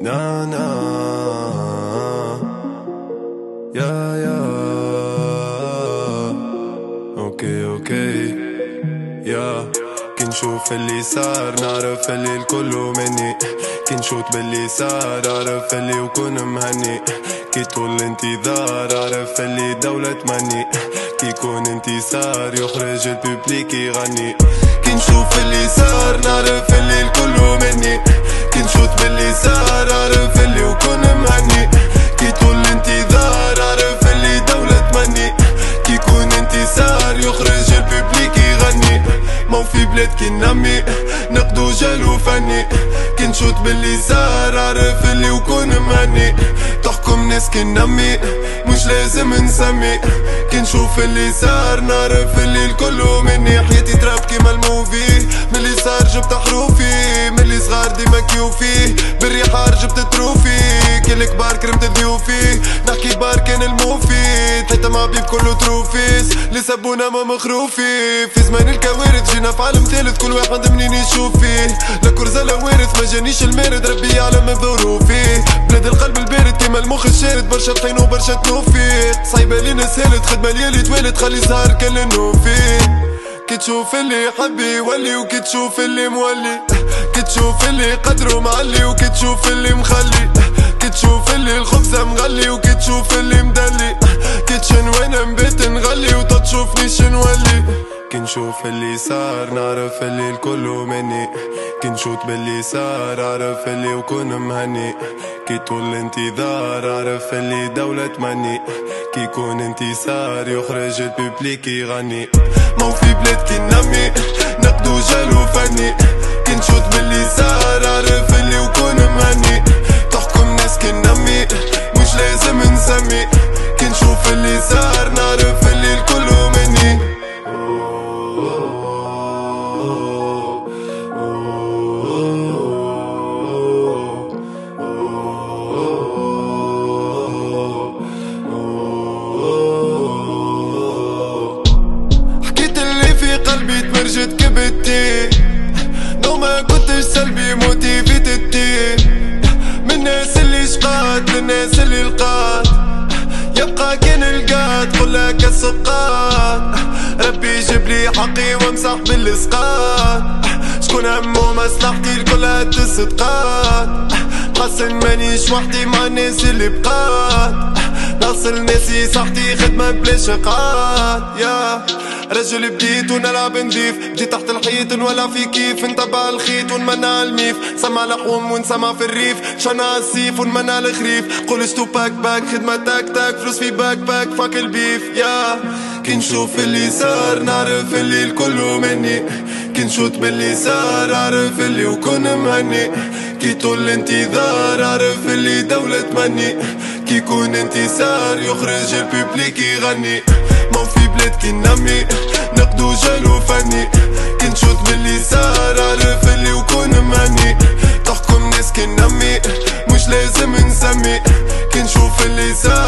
نا نا يا يا أوكي أوكي يا كي نشوف اللي صار نعرف اللي الكل مني كي نشوت باللي صار عرف اللي وكون مهني كي طول الانتظار عرف اللي دولة تمني كي يكون انتصار يخرج الببليك يغني كي بلاد كي نمي نقدو جالو فني كي نشوت باللي صار عرف اللي وكون مهني تحكم ناس كي نمي مش لازم نسمي كي نشوف اللي صار نعرف اللي الكل مني. حياتي تراب كيما الموفي. ملي صار جبت حروفي ملي صغار ديما كيوفي. بالريحار جبت تروفي. كي الكبار كرمت ضيوفي نحكي بار كان المفيد. حتى مع بيب كله تروفيس اللي سبونا ما مخروفي. في زمان الكوارث جينا في عالم ثالث. كل واحد منين يشوف فيه. لا كرزة لا وارث ما جانيش المارد. ربي يعلم بظروفي بلاد القلب البارد كيما المخ الشارد. برشا طحين وبرشا تنوفي. صعيبة لينا سالت خدمة ليالي توالد خلي زهر كان النوفي كي تشوف اللي يحب يولي وكي تشوف اللي مولي. كي تشوف اللي قدره معلي. وكي تشوف اللي مخلي. تشوف اللي الخبزة مغلي وكي تشوف اللي مدلي. كي تشن وين نبات نغلي وتشوفني شنولي كي نشوف اللي صار نعرف اللي الكل مني. كي نشوت باللي صار عرف اللي وكون مهني. كي طول الانتظار عرف اللي دولة تمني. كي يكون انتصار يخرج الببليك يغني. مو في بلاد كي نمي نقدو جالو نسمي كي نشوف اللي صار نعرف اللي الكل مني. حكيت اللي في قلبي تمرجت كبتي. ربي يجيب لي حقي وامسح بالسقات شكون همه مصلحتي الكلها تصدقات حسن مانيش وحدي مع الناس اللي بقات. نصل ناسي صحتي خدمة بلا شقات يا رجل بديت ونلعب نضيف. بديت تحت الحيط ولا في كيف. نتبع الخيط ونمنع الميف. سمع لحوم ونسمع في الريف. شنا السيف ونمنع الخريف. قول اشتو باك باك خدمة تاك تاك. فلوس في باك باك فاك البيف. يا كي نشوف اللي صار نعرف اللي الكل مني. كي نشوت باللي صار عرف اللي وكون مهني. كي طول الانتظار عرف اللي دولة تمني. كي يكون انتصار يخرج الببليك يغني مو في بلاد كي نمي نقدو جالو فني كي نشوت باللي صار عرف اللي وكون مهني تحكم ناس كي نمي مش لازم نسمي كي نشوف اللي صار